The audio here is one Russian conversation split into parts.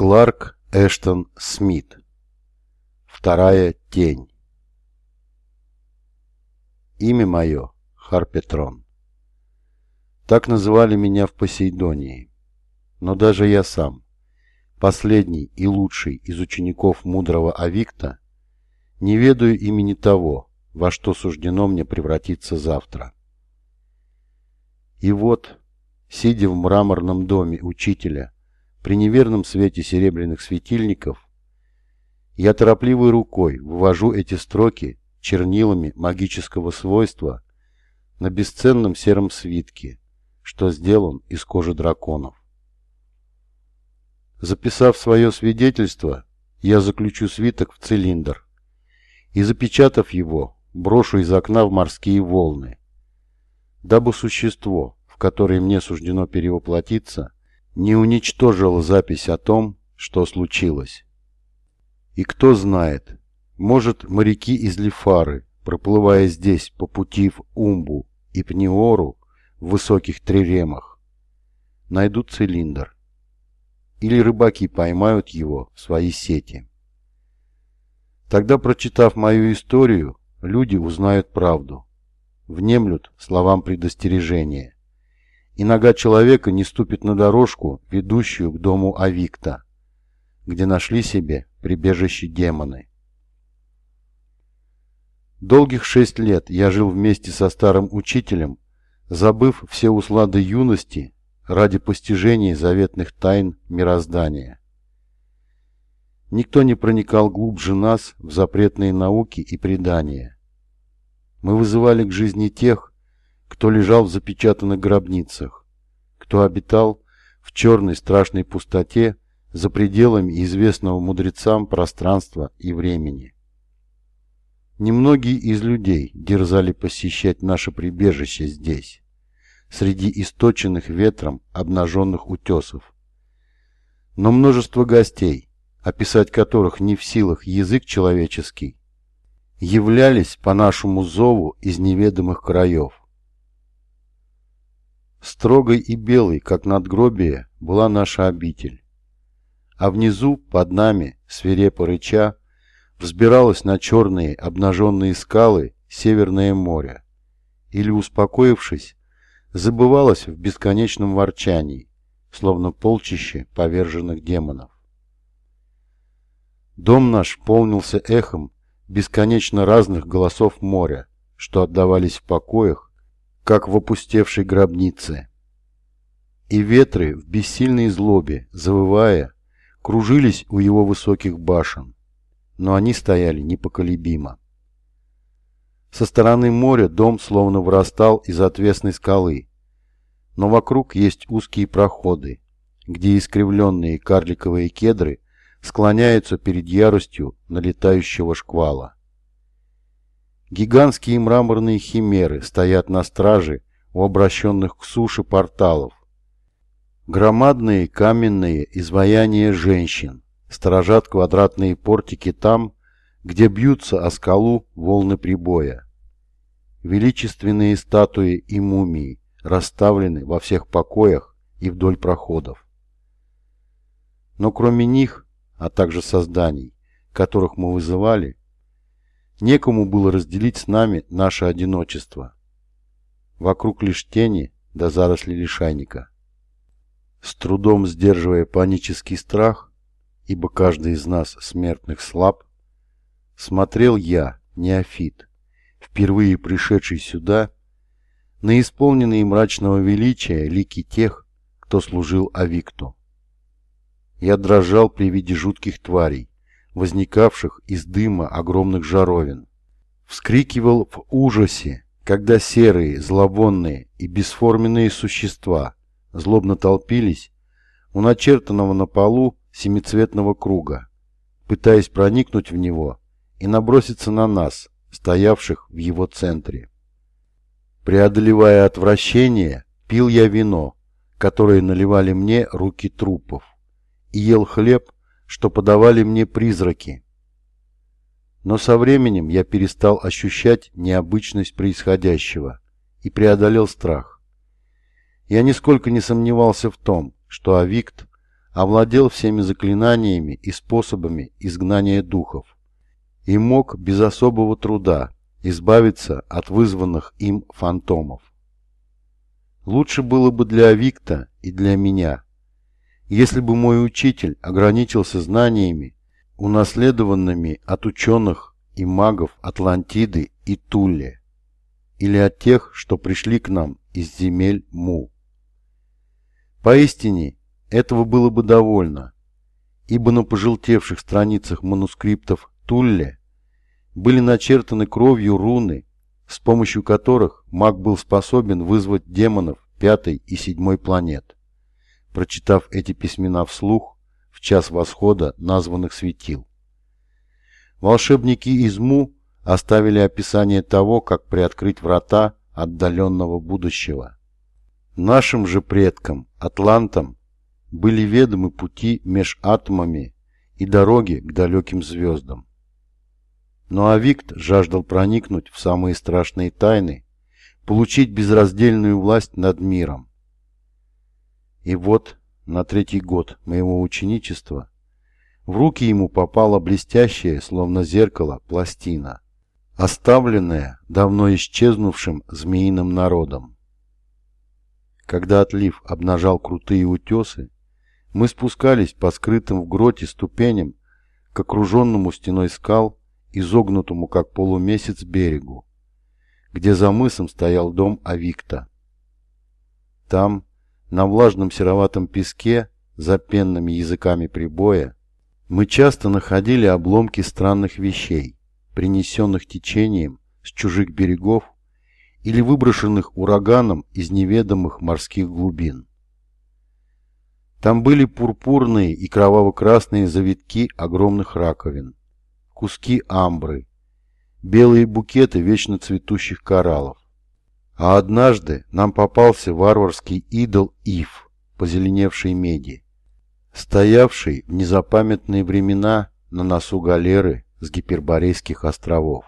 Кларк Эштон Смит. Вторая тень. Имя мое – Харпетрон. Так называли меня в Посейдонии. Но даже я сам, последний и лучший из учеников мудрого Авикта, не ведаю имени того, во что суждено мне превратиться завтра. И вот, сидя в мраморном доме учителя, при неверном свете серебряных светильников, я торопливой рукой вывожу эти строки чернилами магического свойства на бесценном сером свитке, что сделан из кожи драконов. Записав свое свидетельство, я заключу свиток в цилиндр и, запечатав его, брошу из окна в морские волны, дабы существо, в которое мне суждено перевоплотиться, не уничтожило запись о том, что случилось. И кто знает, может моряки из Лифары, проплывая здесь по пути в Умбу и Пниору в высоких триремах, найдут цилиндр. Или рыбаки поймают его в свои сети. Тогда, прочитав мою историю, люди узнают правду, внемлют словам предостережения, и нога человека не ступит на дорожку, ведущую к дому Авикта, где нашли себе прибежище демоны. Долгих шесть лет я жил вместе со старым учителем, забыв все услады юности ради постижения заветных тайн мироздания. Никто не проникал глубже нас в запретные науки и предания. Мы вызывали к жизни тех, кто лежал в запечатанных гробницах, кто обитал в черной страшной пустоте за пределами известного мудрецам пространства и времени. Немногие из людей дерзали посещать наше прибежище здесь, среди источенных ветром обнаженных утесов. Но множество гостей, описать которых не в силах язык человеческий, являлись по нашему зову из неведомых краев. Строгой и белой, как надгробие, была наша обитель. А внизу, под нами, свирепо рыча, взбиралось на черные обнаженные скалы Северное море. Или, успокоившись, забывалось в бесконечном ворчании, словно полчище поверженных демонов. Дом наш полнился эхом бесконечно разных голосов моря, что отдавались в покоях, как в опустевшей гробнице. И ветры в бессильной злобе, завывая, кружились у его высоких башен, но они стояли непоколебимо. Со стороны моря дом словно вырастал из отвесной скалы, но вокруг есть узкие проходы, где искривленные карликовые кедры склоняются перед яростью налетающего шквала. Гигантские мраморные химеры стоят на страже у обращенных к суше порталов. Громадные каменные изваяния женщин сторожат квадратные портики там, где бьются о скалу волны прибоя. Величественные статуи и мумии расставлены во всех покоях и вдоль проходов. Но кроме них а также созданий, которых мы вызывали, некому было разделить с нами наше одиночество. Вокруг лишь тени да заросли лишайника. С трудом сдерживая панический страх, ибо каждый из нас смертных слаб, смотрел я, неофит, впервые пришедший сюда, на исполненные мрачного величия лики тех, кто служил Авикту. Я дрожал при виде жутких тварей, возникавших из дыма огромных жаровин. Вскрикивал в ужасе, когда серые, зловонные и бесформенные существа злобно толпились у начертанного на полу семицветного круга, пытаясь проникнуть в него и наброситься на нас, стоявших в его центре. Преодолевая отвращение, пил я вино, которое наливали мне руки трупов и ел хлеб, что подавали мне призраки. Но со временем я перестал ощущать необычность происходящего и преодолел страх. Я нисколько не сомневался в том, что Авикт овладел всеми заклинаниями и способами изгнания духов и мог без особого труда избавиться от вызванных им фантомов. Лучше было бы для Викта и для меня, если бы мой учитель ограничился знаниями, унаследованными от ученых и магов Атлантиды и Тулли, или от тех, что пришли к нам из земель Му. Поистине, этого было бы довольно, ибо на пожелтевших страницах манускриптов Тулле были начертаны кровью руны, с помощью которых маг был способен вызвать демонов пятой и седьмой планет. Прочитав эти письмена вслух, в час восхода названных светил. Волшебники из Му оставили описание того, как приоткрыть врата отдаленного будущего. Нашим же предкам, атлантам, были ведомы пути меж атомами и дороги к далеким звездам. Но Авикт жаждал проникнуть в самые страшные тайны, получить безраздельную власть над миром. И вот, на третий год моего ученичества, в руки ему попала блестящая, словно зеркало, пластина, оставленная давно исчезнувшим змеиным народом. Когда отлив обнажал крутые утесы, мы спускались по скрытым в гроте ступеням к окруженному стеной скал изогнутому как полумесяц берегу, где за мысом стоял дом Авикта. Там, на влажном сероватом песке, за пенными языками прибоя, мы часто находили обломки странных вещей, принесенных течением с чужих берегов или выброшенных ураганом из неведомых морских глубин. Там были пурпурные и кроваво-красные завитки огромных раковин, куски амбры, белые букеты вечно цветущих кораллов. А однажды нам попался варварский идол Ив, позеленевший меди, стоявший в незапамятные времена на носу галеры с гиперборейских островов.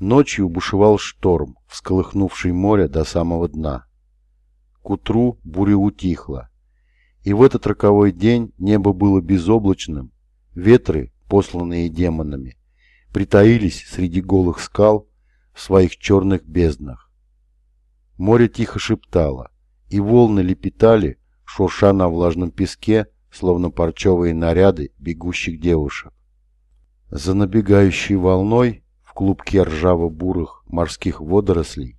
Ночью бушевал шторм, всколыхнувший море до самого дна. К утру буря утихла, и в этот роковой день небо было безоблачным, ветры посланные демонами, притаились среди голых скал в своих черных безднах. Море тихо шептало, и волны лепетали, шурша на влажном песке, словно парчевые наряды бегущих девушек. За набегающей волной в клубке ржаво-бурых морских водорослей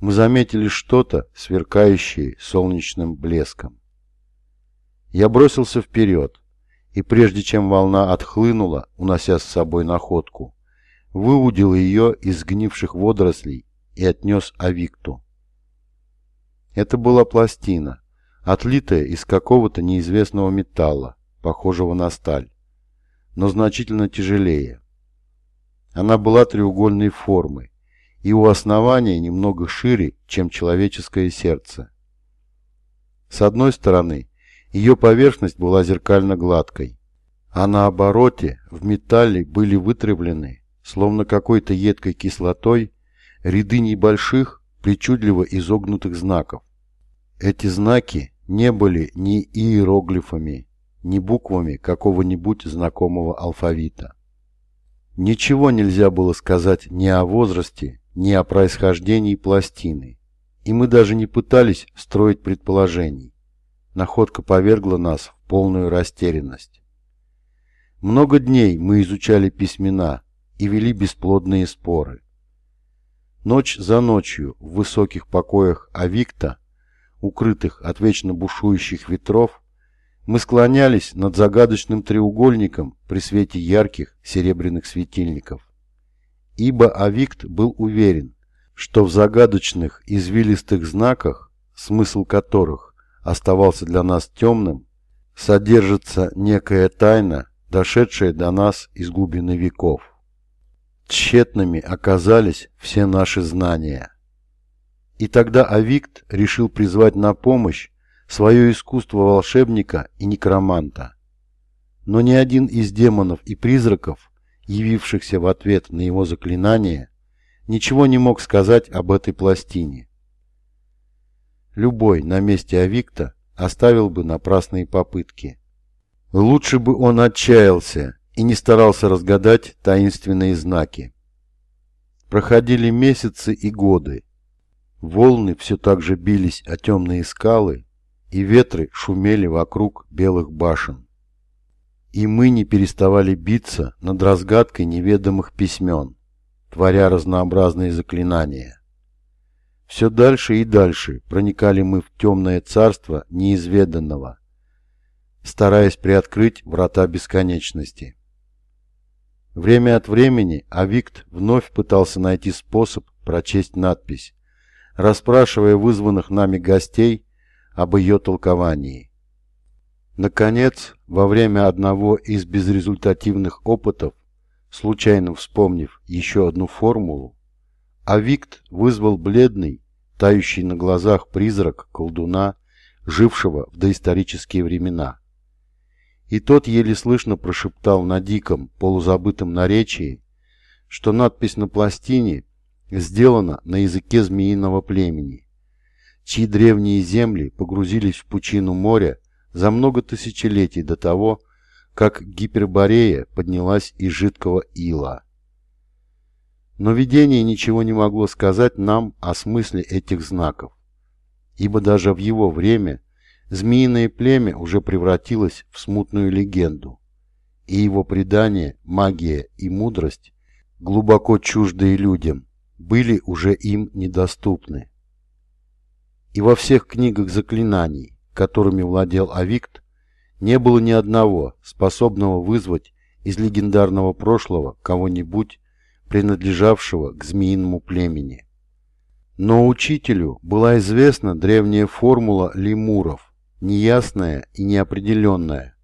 мы заметили что-то, сверкающее солнечным блеском. Я бросился вперед, и прежде чем волна отхлынула, унося с собой находку, выудил ее из сгнивших водорослей и отнес Авикту. Это была пластина, отлитая из какого-то неизвестного металла, похожего на сталь, но значительно тяжелее. Она была треугольной формы и у основания немного шире, чем человеческое сердце. С одной стороны, ее поверхность была зеркально-гладкой, а на обороте в металле были вытреблены, словно какой-то едкой кислотой, ряды небольших, причудливо изогнутых знаков. Эти знаки не были ни иероглифами, ни буквами какого-нибудь знакомого алфавита. Ничего нельзя было сказать ни о возрасте, ни о происхождении пластины, и мы даже не пытались строить предположений находка повергла нас в полную растерянность. Много дней мы изучали письмена и вели бесплодные споры. Ночь за ночью в высоких покоях Авикта, укрытых от вечно бушующих ветров, мы склонялись над загадочным треугольником при свете ярких серебряных светильников. Ибо Авикт был уверен, что в загадочных извилистых знаках, смысл которых оставался для нас темным, содержится некая тайна, дошедшая до нас из глубины веков. Тщетными оказались все наши знания. И тогда Авикт решил призвать на помощь свое искусство волшебника и некроманта. Но ни один из демонов и призраков, явившихся в ответ на его заклинание, ничего не мог сказать об этой пластине. Любой на месте Авикта оставил бы напрасные попытки. Лучше бы он отчаялся и не старался разгадать таинственные знаки. Проходили месяцы и годы. Волны все так же бились о темные скалы, и ветры шумели вокруг белых башен. И мы не переставали биться над разгадкой неведомых письмен, творя разнообразные заклинания. Все дальше и дальше проникали мы в темное царство неизведанного, стараясь приоткрыть врата бесконечности. Время от времени Авикт вновь пытался найти способ прочесть надпись, расспрашивая вызванных нами гостей об ее толковании. Наконец, во время одного из безрезультативных опытов, случайно вспомнив еще одну формулу, Авикт вызвал бледный, тающий на глазах призрак колдуна, жившего в доисторические времена. И тот еле слышно прошептал на диком, полузабытом наречии, что надпись на пластине сделана на языке змеиного племени, чьи древние земли погрузились в пучину моря за много тысячелетий до того, как Гиперборея поднялась из жидкого ила. Но видение ничего не могло сказать нам о смысле этих знаков, ибо даже в его время змеиное племя уже превратилось в смутную легенду, и его предания, магия и мудрость, глубоко чуждые людям, были уже им недоступны. И во всех книгах заклинаний, которыми владел Авикт, не было ни одного, способного вызвать из легендарного прошлого кого-нибудь принадлежавшего к змеиному племени. Но учителю была известна древняя формула лемуров, неясная и неопределенная,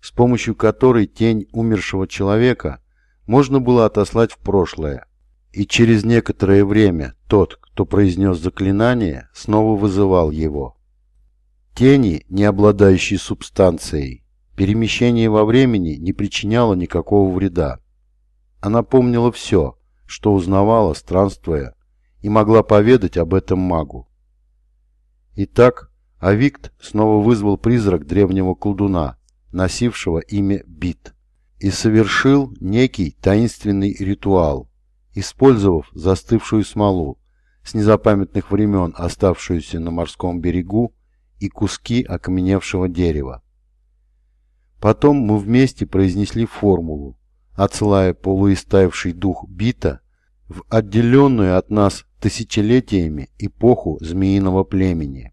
с помощью которой тень умершего человека можно было отослать в прошлое, и через некоторое время тот, кто произнес заклинание, снова вызывал его. Тени, не обладающие субстанцией, перемещение во времени не причиняло никакого вреда. Она помнила все, что узнавала, странствуя, и могла поведать об этом магу. Итак, Авикт снова вызвал призрак древнего колдуна, носившего имя Бит, и совершил некий таинственный ритуал, использовав застывшую смолу, с незапамятных времен оставшуюся на морском берегу, и куски окаменевшего дерева. Потом мы вместе произнесли формулу, отсылая полуистаявший дух бита в отделенную от нас тысячелетиями эпоху змеиного племени.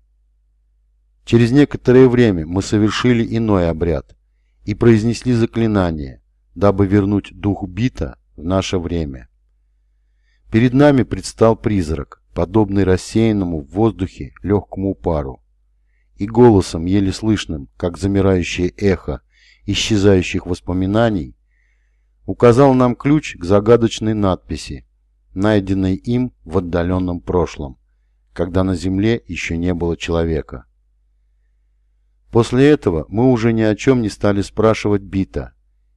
Через некоторое время мы совершили иной обряд и произнесли заклинание, дабы вернуть дух бита в наше время. Перед нами предстал призрак, подобный рассеянному в воздухе легкому пару, и голосом, еле слышным, как замирающее эхо исчезающих воспоминаний, указал нам ключ к загадочной надписи, найденной им в отдаленном прошлом, когда на Земле еще не было человека. После этого мы уже ни о чем не стали спрашивать Бита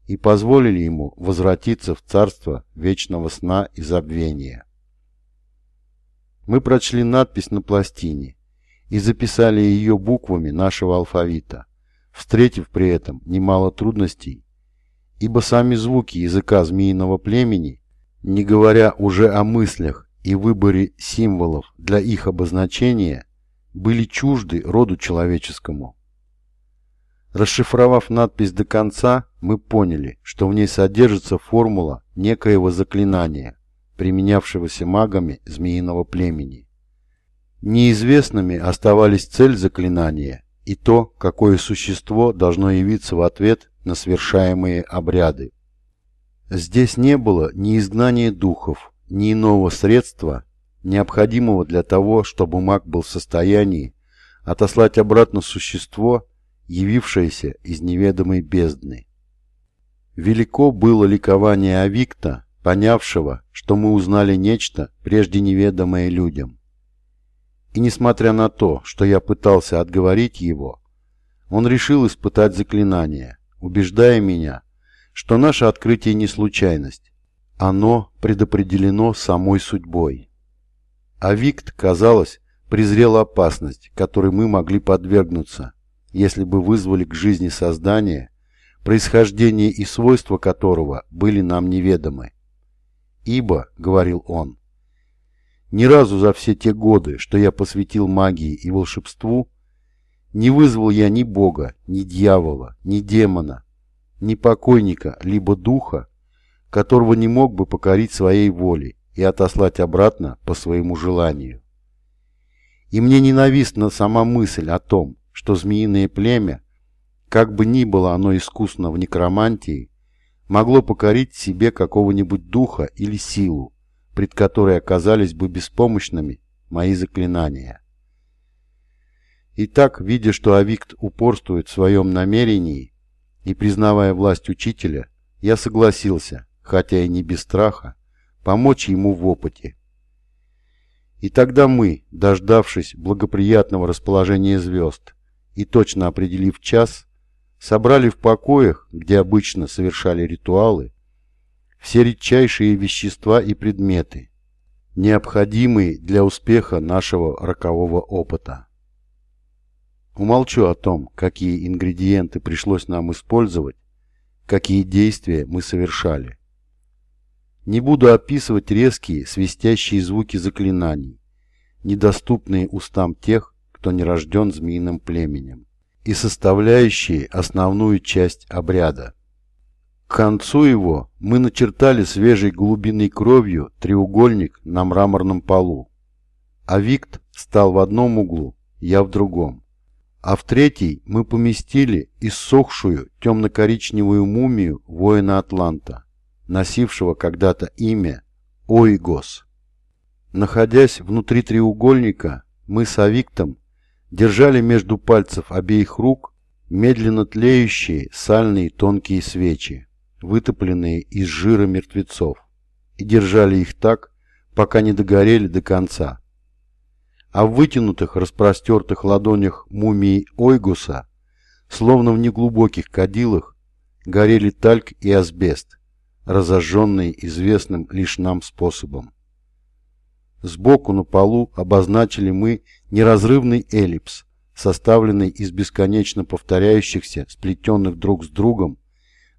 и позволили ему возвратиться в царство вечного сна и забвения. Мы прочли надпись на пластине и записали ее буквами нашего алфавита, встретив при этом немало трудностей ибо сами звуки языка змеиного племени, не говоря уже о мыслях и выборе символов для их обозначения, были чужды роду человеческому. Расшифровав надпись до конца, мы поняли, что в ней содержится формула некоего заклинания, применявшегося магами змеиного племени. Неизвестными оставались цель заклинания и то, какое существо должно явиться в ответ на совершаемые обряды. Здесь не было ни изгнания духов, ни иного средства, необходимого для того, чтобы маг был в состоянии отослать обратно существо, явившееся из неведомой бездны. Велико было ликование Авикта, понявшего, что мы узнали нечто, прежде неведомое людям. И несмотря на то, что я пытался отговорить его, он решил испытать заклинание, убеждая меня, что наше открытие не случайность. Оно предопределено самой судьбой. А казалось, презрел опасность, которой мы могли подвергнуться, если бы вызвали к жизни создание, происхождение и свойства которого были нам неведомы. «Ибо», — говорил он, — «ни разу за все те годы, что я посвятил магии и волшебству, не вызвал я ни бога, ни дьявола, ни демона, ни покойника, либо духа, которого не мог бы покорить своей волей и отослать обратно по своему желанию. И мне ненавистна сама мысль о том, что змеиное племя, как бы ни было оно искусно в некромантии, могло покорить себе какого-нибудь духа или силу, пред которой оказались бы беспомощными мои заклинания. Итак, видя, что Авикт упорствует в своем намерении и признавая власть учителя, я согласился, хотя и не без страха, помочь ему в опыте. И тогда мы, дождавшись благоприятного расположения звезд и точно определив час, собрали в покоях, где обычно совершали ритуалы, все редчайшие вещества и предметы, необходимые для успеха нашего рокового опыта. Умолчу о том, какие ингредиенты пришлось нам использовать, какие действия мы совершали. Не буду описывать резкие, свистящие звуки заклинаний, недоступные устам тех, кто не рожден змеиным племенем, и составляющие основную часть обряда. К концу его мы начертали свежей глубиной кровью треугольник на мраморном полу, а Викт стал в одном углу, я в другом а в третий мы поместили иссохшую темно-коричневую мумию воина Атланта, носившего когда-то имя Ойгос. Находясь внутри треугольника, мы с Авиктом держали между пальцев обеих рук медленно тлеющие сальные тонкие свечи, вытопленные из жира мертвецов, и держали их так, пока не догорели до конца а в вытянутых распростертых ладонях мумии Ойгуса, словно в неглубоких кадилах, горели тальк и асбест, разожженные известным лишь нам способом. Сбоку на полу обозначили мы неразрывный эллипс, составленный из бесконечно повторяющихся, сплетенных друг с другом,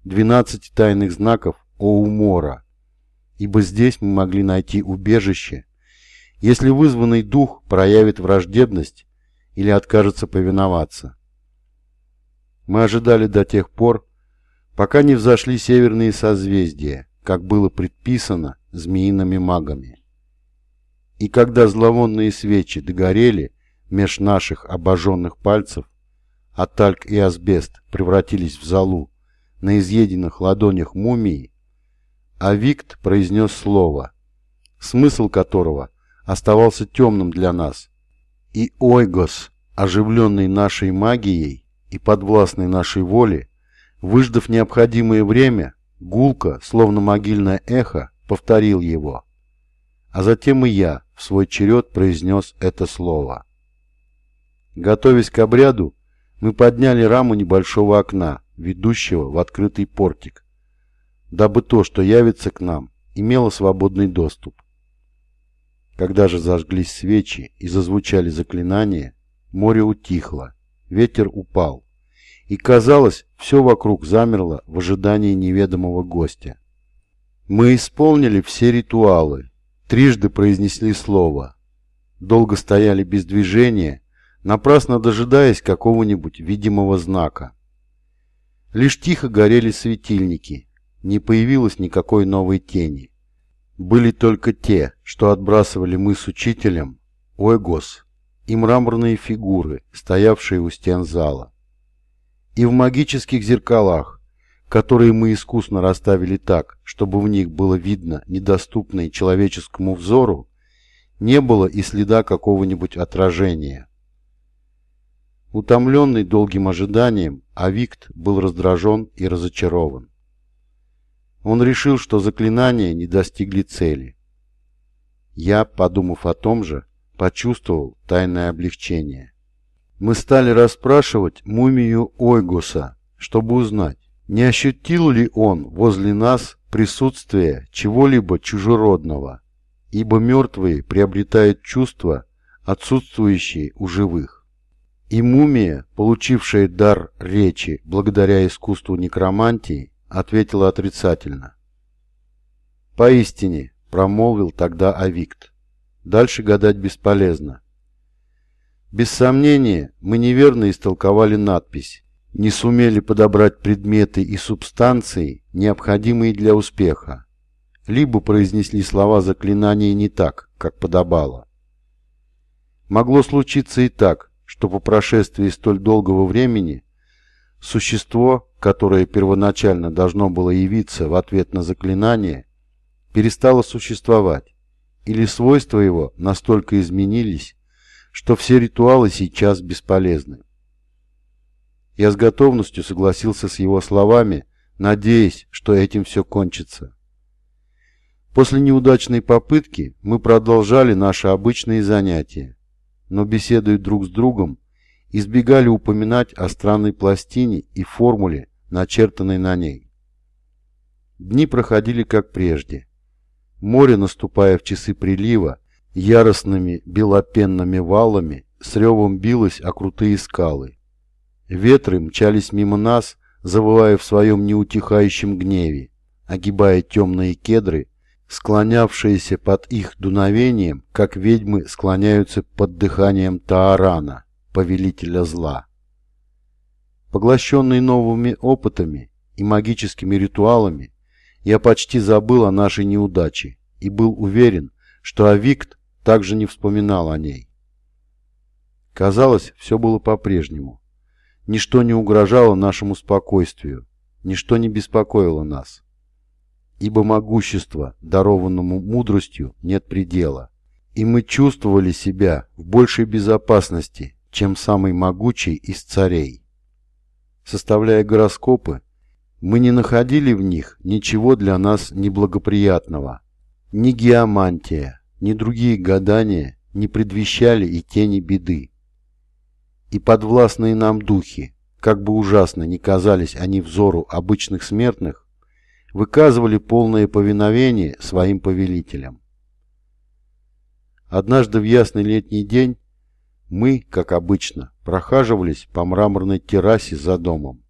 12 тайных знаков Оумора, ибо здесь мы могли найти убежище если вызванный дух проявит враждебность или откажется повиноваться. Мы ожидали до тех пор, пока не взошли северные созвездия, как было предписано змеиными магами. И когда зловонные свечи догорели меж наших обожженных пальцев, а тальк и асбест превратились в золу на изъеденных ладонях мумии, Авикт произнес слово, смысл которого – оставался темным для нас. И Ойгос, оживленный нашей магией и подвластный нашей воле, выждав необходимое время, гулко, словно могильное эхо, повторил его. А затем и я в свой черед произнес это слово. Готовясь к обряду, мы подняли раму небольшого окна, ведущего в открытый портик, дабы то, что явится к нам, имело свободный доступ. Когда же зажглись свечи и зазвучали заклинания, море утихло, ветер упал, и, казалось, все вокруг замерло в ожидании неведомого гостя. Мы исполнили все ритуалы, трижды произнесли слово, долго стояли без движения, напрасно дожидаясь какого-нибудь видимого знака. Лишь тихо горели светильники, не появилось никакой новой тени были только те, что отбрасывали мы с учителем, Ойгос, и мраморные фигуры, стоявшие у стен зала. И в магических зеркалах, которые мы искусно расставили так, чтобы в них было видно недоступное человеческому взору, не было и следа какого-нибудь отражения. Утомленный долгим ожиданием, Авикт был раздражен и разочарован. Он решил, что заклинания не достигли цели. Я, подумав о том же, почувствовал тайное облегчение. Мы стали расспрашивать мумию Ойгуса, чтобы узнать, не ощутил ли он возле нас присутствие чего-либо чужеродного, ибо мертвые приобретают чувства, отсутствующие у живых. И мумия, получившая дар речи благодаря искусству некромантии, ответила отрицательно. «Поистине», — промолвил тогда Авикт, — «дальше гадать бесполезно. Без сомнения, мы неверно истолковали надпись, не сумели подобрать предметы и субстанции, необходимые для успеха, либо произнесли слова заклинания не так, как подобало. Могло случиться и так, что по прошествии столь долгого времени существо, которое первоначально должно было явиться в ответ на заклинание, перестало существовать, или свойства его настолько изменились, что все ритуалы сейчас бесполезны. Я с готовностью согласился с его словами, надеясь, что этим все кончится. После неудачной попытки мы продолжали наши обычные занятия, но беседуя друг с другом, избегали упоминать о странной пластине и формуле, начертанной на ней. Дни проходили как прежде. Море, наступая в часы прилива, яростными белопенными валами с ревом билось о крутые скалы. Ветры мчались мимо нас, завывая в своем неутихающем гневе, огибая темные кедры, склонявшиеся под их дуновением, как ведьмы склоняются под дыханием Таарана, повелителя зла. Поглощенный новыми опытами и магическими ритуалами, я почти забыл о нашей неудаче и был уверен, что Авикт также не вспоминал о ней. Казалось, все было по-прежнему. Ничто не угрожало нашему спокойствию, ничто не беспокоило нас. Ибо могущество, дарованному мудростью, нет предела. И мы чувствовали себя в большей безопасности, чем самый могучий из царей. Составляя гороскопы, мы не находили в них ничего для нас неблагоприятного. Ни геомантия, ни другие гадания не предвещали и тени беды и подвластные нам духи, как бы ужасно ни казались они взору обычных смертных, выказывали полное повиновение своим повелителям. Однажды в ясный летний день мы, как обычно, прохаживались по мраморной террасе за домом.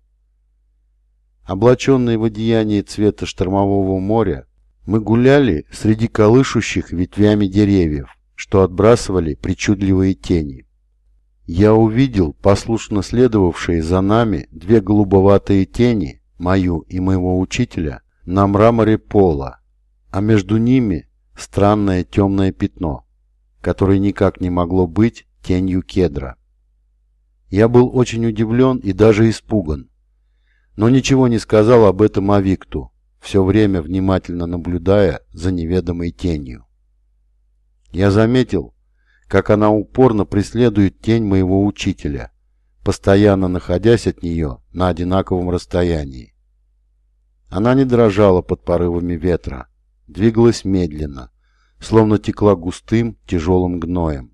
Облаченные в одеяние цвета штормового моря, мы гуляли среди колышущих ветвями деревьев, что отбрасывали причудливые тени я увидел послушно следовавшие за нами две голубоватые тени, мою и моего учителя, на мраморе пола, а между ними странное темное пятно, которое никак не могло быть тенью кедра. Я был очень удивлен и даже испуган, но ничего не сказал об этом Авикту, все время внимательно наблюдая за неведомой тенью. Я заметил, как она упорно преследует тень моего учителя, постоянно находясь от нее на одинаковом расстоянии. Она не дрожала под порывами ветра, двигалась медленно, словно текла густым, тяжелым гноем.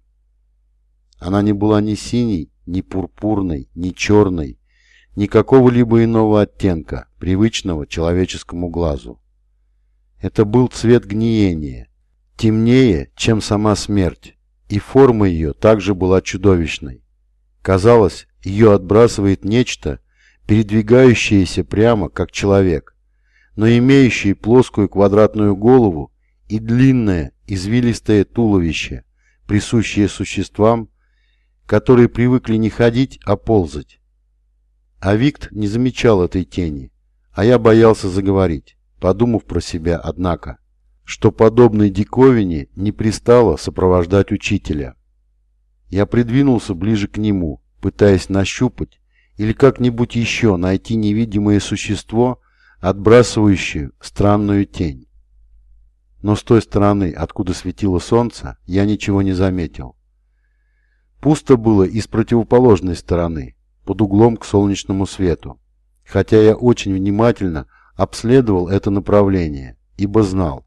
Она не была ни синей, ни пурпурной, ни черной, ни какого-либо иного оттенка, привычного человеческому глазу. Это был цвет гниения, темнее, чем сама смерть, и форма ее также была чудовищной. Казалось, ее отбрасывает нечто, передвигающееся прямо, как человек, но имеющее плоскую квадратную голову и длинное извилистое туловище, присущее существам, которые привыкли не ходить, а ползать. А Викт не замечал этой тени, а я боялся заговорить, подумав про себя, однако что подобной диковине не пристало сопровождать учителя. Я придвинулся ближе к нему, пытаясь нащупать или как-нибудь еще найти невидимое существо, отбрасывающее странную тень. Но с той стороны, откуда светило солнце, я ничего не заметил. Пусто было и с противоположной стороны, под углом к солнечному свету, хотя я очень внимательно обследовал это направление, ибо знал,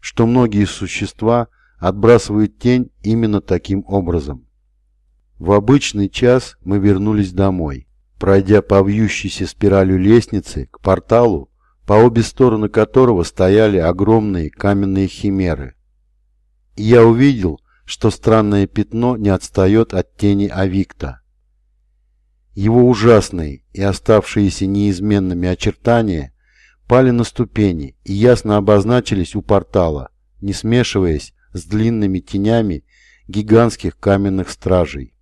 что многие существа отбрасывают тень именно таким образом. В обычный час мы вернулись домой, пройдя по вьющейся спиралью лестницы к порталу, по обе стороны которого стояли огромные каменные химеры. И я увидел, что странное пятно не отстает от тени Авикта. Его ужасные и оставшиеся неизменными очертания пали на ступени и ясно обозначились у портала, не смешиваясь с длинными тенями гигантских каменных стражей.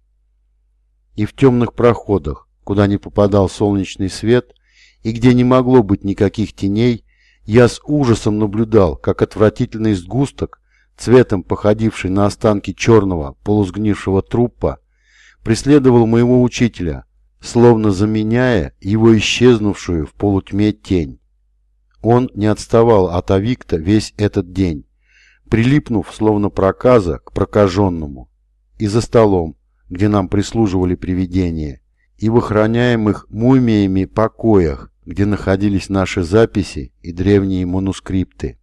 И в темных проходах, куда не попадал солнечный свет и где не могло быть никаких теней, я с ужасом наблюдал, как отвратительный сгусток, цветом походивший на останки черного полусгнившего трупа, преследовал моего учителя, словно заменяя его исчезнувшую в полутьме тень. Он не отставал от Авикта весь этот день, прилипнув, словно проказа, к прокаженному, и за столом, где нам прислуживали привидения, и в охраняемых мумиями покоях, где находились наши записи и древние манускрипты.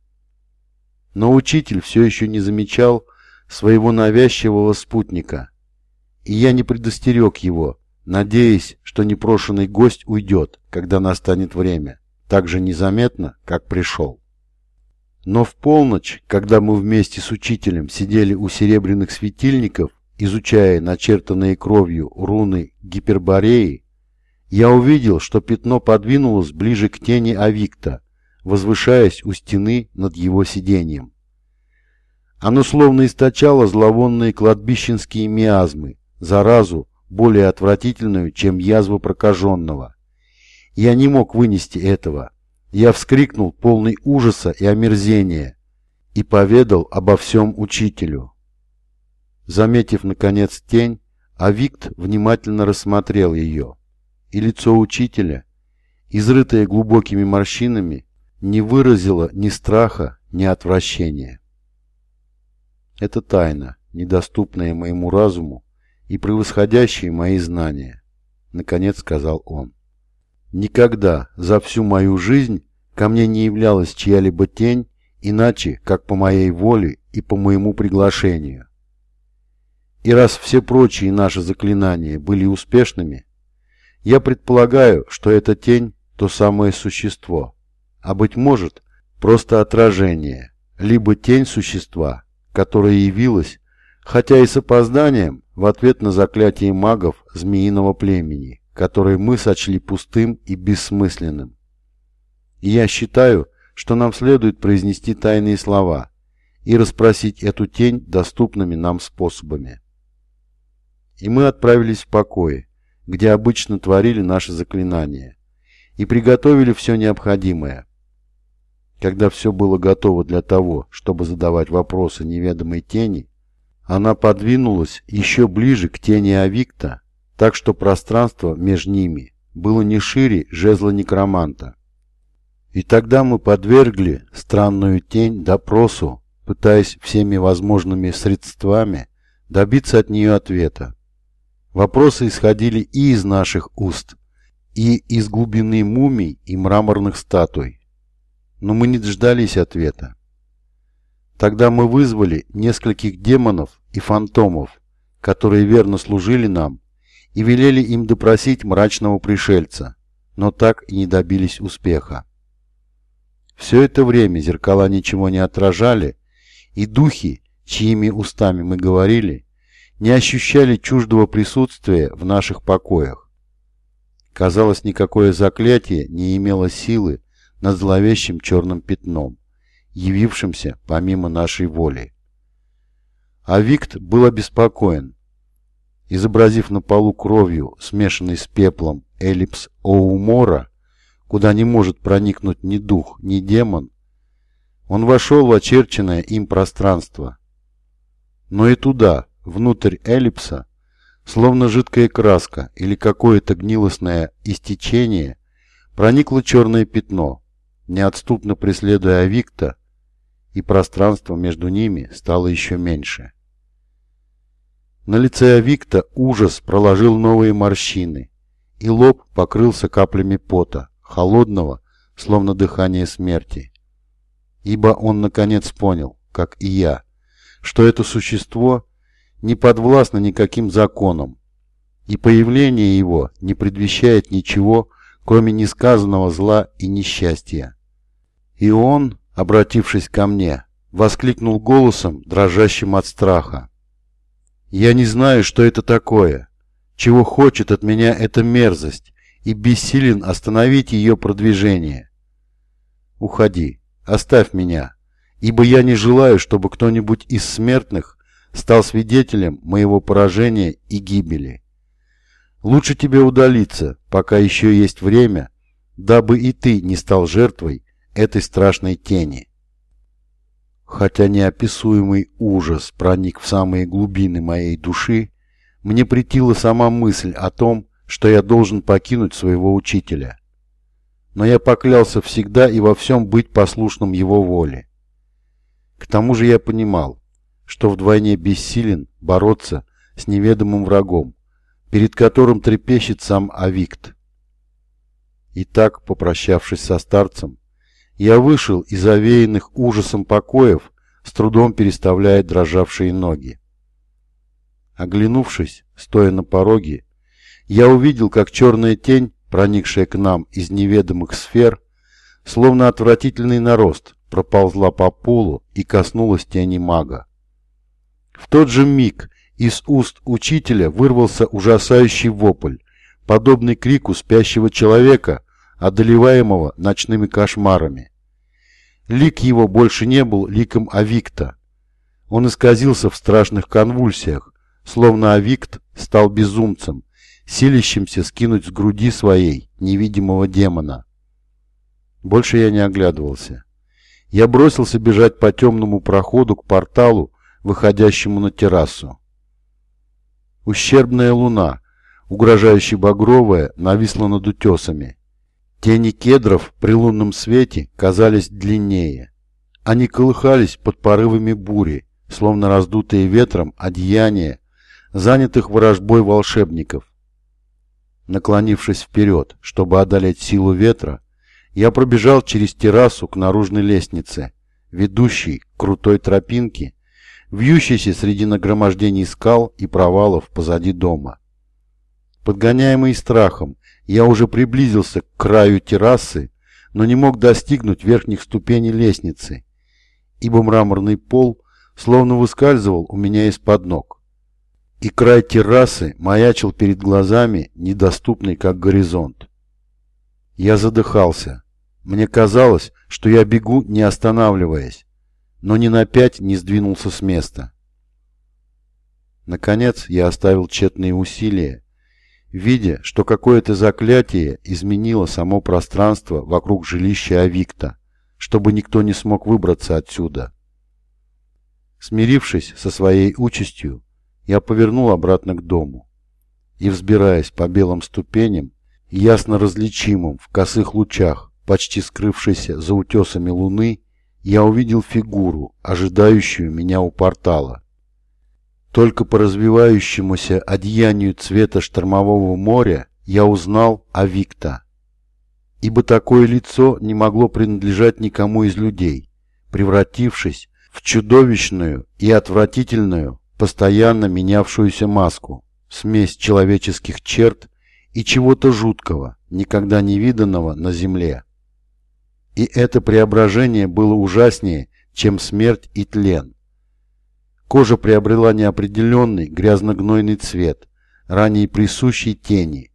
Но учитель все еще не замечал своего навязчивого спутника, и я не предостерег его, надеясь, что непрошенный гость уйдет, когда настанет время, так же незаметно, как пришел. Но в полночь, когда мы вместе с учителем сидели у серебряных светильников, изучая начертанные кровью руны Гипербореи, я увидел, что пятно подвинулось ближе к тени Авикта, возвышаясь у стены над его сиденьем. Оно словно источало зловонные кладбищенские миазмы, заразу, более отвратительную, чем язва прокаженного. Я не мог вынести этого. Я вскрикнул полный ужаса и омерзения и поведал обо всем учителю. Заметив, наконец, тень, Авикт внимательно рассмотрел ее, и лицо учителя, изрытое глубокими морщинами, не выразило ни страха, ни отвращения. Это тайна, недоступная моему разуму и превосходящая мои знания, наконец сказал он. Никогда за всю мою жизнь ко мне не являлась чья-либо тень, иначе, как по моей воле и по моему приглашению. И раз все прочие наши заклинания были успешными, я предполагаю, что эта тень – то самое существо, а, быть может, просто отражение, либо тень существа, которое явилось, хотя и с опозданием, в ответ на заклятие магов змеиного племени – который мы сочли пустым и бессмысленным. Я считаю, что нам следует произнести тайные слова и расспросить эту тень доступными нам способами. И мы отправились в покое, где обычно творили наши заклинания, и приготовили все необходимое. Когда все было готово для того, чтобы задавать вопросы неведомой тени, она подвинулась еще ближе к тени Авикта, так что пространство между ними было не шире жезла некроманта. И тогда мы подвергли странную тень допросу, пытаясь всеми возможными средствами добиться от нее ответа. Вопросы исходили и из наших уст, и из глубины мумий и мраморных статуй. Но мы не дождались ответа. Тогда мы вызвали нескольких демонов и фантомов, которые верно служили нам и велели им допросить мрачного пришельца, но так и не добились успеха. Все это время зеркала ничего не отражали, и духи, чьими устами мы говорили, не ощущали чуждого присутствия в наших покоях. Казалось, никакое заклятие не имело силы над зловещим черным пятном, явившимся помимо нашей воли. А Викт был обеспокоен, изобразив на полу кровью, смешанной с пеплом, эллипс Оумора, куда не может проникнуть ни дух, ни демон, он вошел в очерченное им пространство. Но и туда, внутрь эллипса, словно жидкая краска или какое-то гнилостное истечение, проникло черное пятно, неотступно преследуя Авикта, и пространство между ними стало еще меньше. На лице Авикта ужас проложил новые морщины, и лоб покрылся каплями пота, холодного, словно дыхание смерти. Ибо он наконец понял, как и я, что это существо не подвластно никаким законам, и появление его не предвещает ничего, кроме несказанного зла и несчастья. И он, обратившись ко мне, воскликнул голосом, дрожащим от страха. Я не знаю, что это такое. чего хочет от меня эта мерзость, и бессилен остановить ее продвижение. Уходи, оставь меня, ибо я не желаю, чтобы кто-нибудь из смертных стал свидетелем моего поражения и гибели. Лучше тебе удалиться, пока еще есть время, дабы и ты не стал жертвой этой страшной тени. Хотя неописуемый ужас проник в самые глубины моей души, мне претила сама мысль о том, что я должен покинуть своего учителя. Но я поклялся всегда и во всем быть послушным его воле. К тому же я понимал, что вдвойне бессилен бороться с неведомым врагом, перед которым трепещет сам Авикт. Итак, попрощавшись со старцем, я вышел из овеянных ужасом покоев, с трудом переставляя дрожавшие ноги. Оглянувшись, стоя на пороге, я увидел, как черная тень, проникшая к нам из неведомых сфер, словно отвратительный нарост, проползла по полу и коснулась тени мага. В тот же миг из уст учителя вырвался ужасающий вопль, подобный крику спящего человека, одолеваемого ночными кошмарами. Лик его больше не был ликом Авикта. Он исказился в страшных конвульсиях, словно Авикт стал безумцем, силящимся скинуть с груди своей невидимого демона. Больше я не оглядывался. Я бросился бежать по темному проходу к порталу, выходящему на террасу. Ущербная луна, угрожающе багровая, нависла над утесами. Тени кедров при лунном свете казались длиннее. Они колыхались под порывами бури, словно раздутые ветром одеяния, занятых ворожбой волшебников. Наклонившись вперед, чтобы одолеть силу ветра, я пробежал через террасу к наружной лестнице, ведущей к крутой тропинке, вьющейся среди нагромождений скал и провалов позади дома. Подгоняемый страхом, я уже приблизился к краю террасы, но не мог достигнуть верхних ступеней лестницы, ибо мраморный пол словно выскальзывал у меня из-под ног. И край террасы маячил перед глазами, недоступный как горизонт. Я задыхался. Мне казалось, что я бегу, не останавливаясь, но ни на пять не сдвинулся с места. Наконец я оставил тщетные усилия видя, что какое-то заклятие изменило само пространство вокруг жилища Авикта, чтобы никто не смог выбраться отсюда. Смирившись со своей участью, я повернул обратно к дому и, взбираясь по белым ступеням, ясно различимым в косых лучах, почти скрывшейся за утесами луны, я увидел фигуру, ожидающую меня у портала. Только по развивающемуся одеянию цвета штормового моря я узнал о Викта. Ибо такое лицо не могло принадлежать никому из людей, превратившись в чудовищную и отвратительную, постоянно менявшуюся маску, смесь человеческих черт и чего-то жуткого, никогда не виданного на земле. И это преображение было ужаснее, чем смерть и тлен. Кожа приобрела неопределенный грязно-гнойный цвет, ранее присущий тени,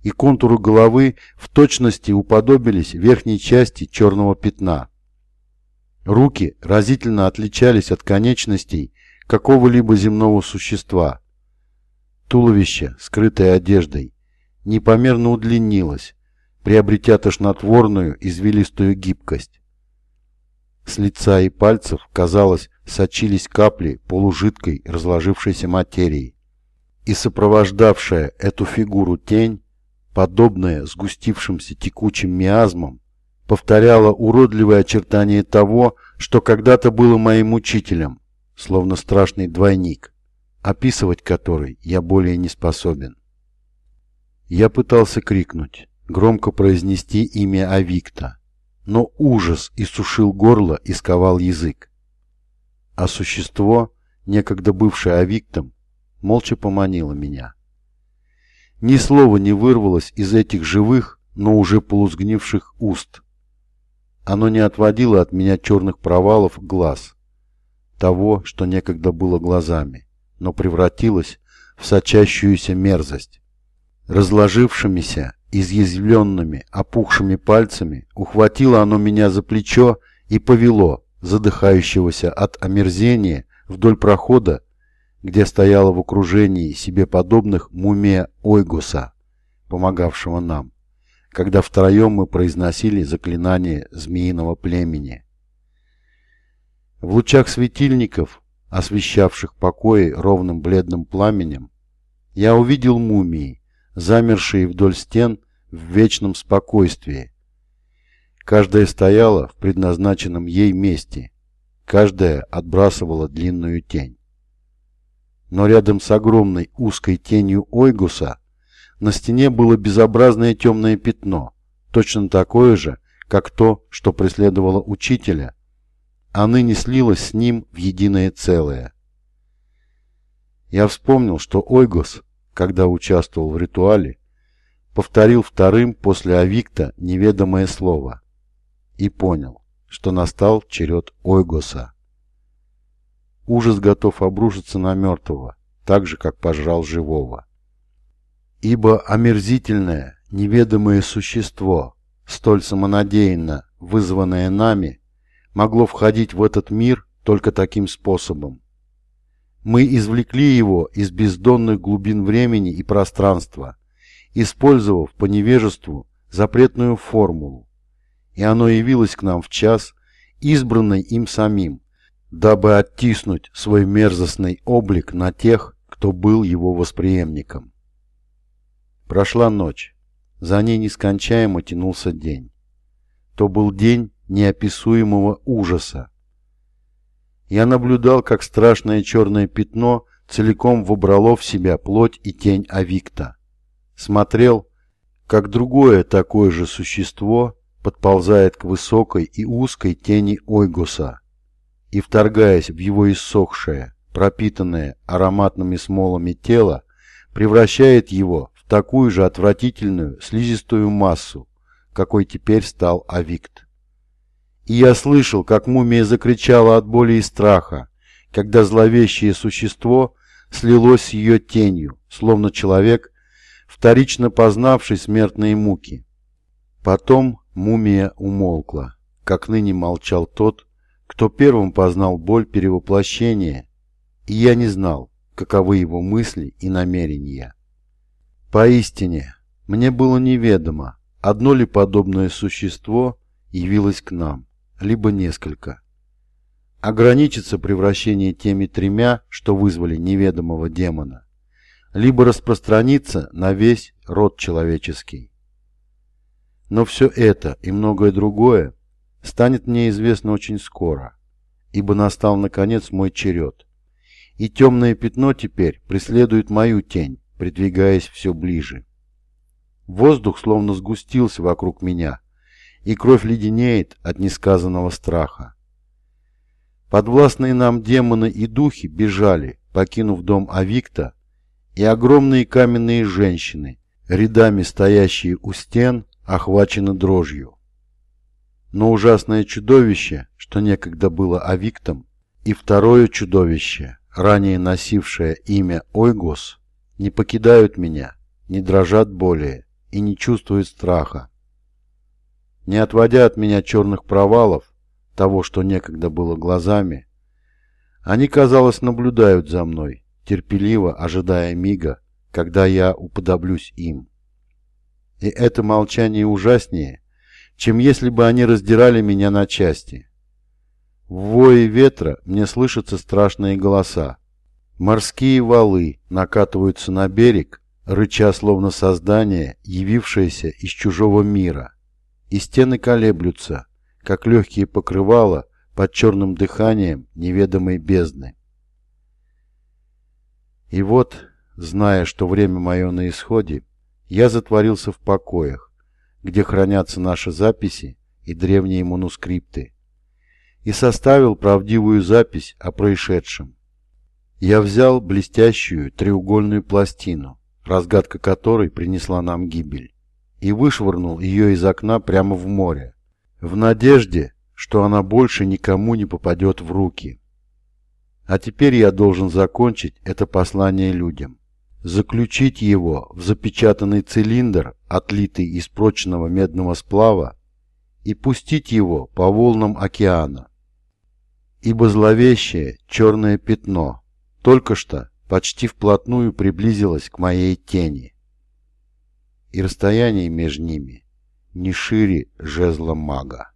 и контуры головы в точности уподобились верхней части черного пятна. Руки разительно отличались от конечностей какого-либо земного существа. Туловище, скрытое одеждой, непомерно удлинилось, приобретя тошнотворную извилистую гибкость. С лица и пальцев, казалось, сочились капли полужидкой разложившейся материи. И сопровождавшая эту фигуру тень, подобная сгустившимся текучим миазмом, повторяла уродливые очертания того, что когда-то было моим учителем, словно страшный двойник, описывать который я более не способен. Я пытался крикнуть, громко произнести имя Авикта, но ужас иссушил горло и сковал язык а существо, некогда бывшее Авиктом, молча поманило меня. Ни слова не вырвалось из этих живых, но уже полусгнивших уст. Оно не отводило от меня черных провалов глаз, того, что некогда было глазами, но превратилось в сочащуюся мерзость. Разложившимися, изъязвленными, опухшими пальцами ухватило оно меня за плечо и повело, задыхающегося от омерзения, вдоль прохода, где стояла в окружении себе подобных мумия Ойгуса, помогавшего нам, когда втроем мы произносили заклинание змеиного племени. В лучах светильников, освещавших покои ровным бледным пламенем, я увидел мумии, замершие вдоль стен в вечном спокойствии. Каждая стояла в предназначенном ей месте, каждая отбрасывала длинную тень. Но рядом с огромной узкой тенью Ойгуса на стене было безобразное темное пятно, точно такое же, как то, что преследовало учителя, а ныне слилось с ним в единое целое. Я вспомнил, что Ойгус когда участвовал в ритуале, повторил вторым после Авикта неведомое слово и понял, что настал черед Ойгоса. Ужас готов обрушиться на мертвого, так же, как пожрал живого. Ибо омерзительное, неведомое существо, столь самонадеянно вызванное нами, могло входить в этот мир только таким способом. Мы извлекли его из бездонных глубин времени и пространства, использовав по невежеству запретную формулу, и оно явилось к нам в час, избранный им самим, дабы оттиснуть свой мерзостный облик на тех, кто был его восприемником. Прошла ночь, за ней нескончаемо тянулся день. То был день неописуемого ужаса, я наблюдал, как страшное черное пятно целиком вобрало в себя плоть и тень Авикта. Смотрел, как другое такое же существо подползает к высокой и узкой тени Ойгуса и, вторгаясь в его иссохшее, пропитанное ароматными смолами тело, превращает его в такую же отвратительную слизистую массу, какой теперь стал Авикт. И я слышал, как мумия закричала от боли и страха, когда зловещее существо слилось с ее тенью, словно человек, вторично познавший смертные муки. Потом мумия умолкла, как ныне молчал тот, кто первым познал боль перевоплощения, и я не знал, каковы его мысли и намерения. Поистине, мне было неведомо, одно ли подобное существо явилось к нам либо несколько. Ограничится превращение теми тремя, что вызвали неведомого демона, либо распространиться на весь род человеческий. Но все это и многое другое станет мне известно очень скоро, ибо настал наконец мой черед, и темное пятно теперь преследует мою тень, придвигаясь все ближе. Воздух словно сгустился вокруг меня, и кровь леденеет от несказанного страха. Подвластные нам демоны и духи бежали, покинув дом Авикта, и огромные каменные женщины, рядами стоящие у стен, охвачены дрожью. Но ужасное чудовище, что некогда было Авиктом, и второе чудовище, ранее носившее имя Ойгос, не покидают меня, не дрожат более и не чувствуют страха. Не отводя от меня черных провалов, того, что некогда было глазами, они, казалось, наблюдают за мной, терпеливо ожидая мига, когда я уподоблюсь им. И это молчание ужаснее, чем если бы они раздирали меня на части. В вое ветра мне слышатся страшные голоса. Морские валы накатываются на берег, рыча словно создание, явившееся из чужого мира и стены колеблются, как легкие покрывала под черным дыханием неведомой бездны. И вот, зная, что время мое на исходе, я затворился в покоях, где хранятся наши записи и древние манускрипты, и составил правдивую запись о происшедшем. Я взял блестящую треугольную пластину, разгадка которой принесла нам гибель и вышвырнул ее из окна прямо в море, в надежде, что она больше никому не попадет в руки. А теперь я должен закончить это послание людям. Заключить его в запечатанный цилиндр, отлитый из прочного медного сплава, и пустить его по волнам океана. Ибо зловещее черное пятно только что почти вплотную приблизилось к моей тени. И расстояние между ними не шире жезла мага.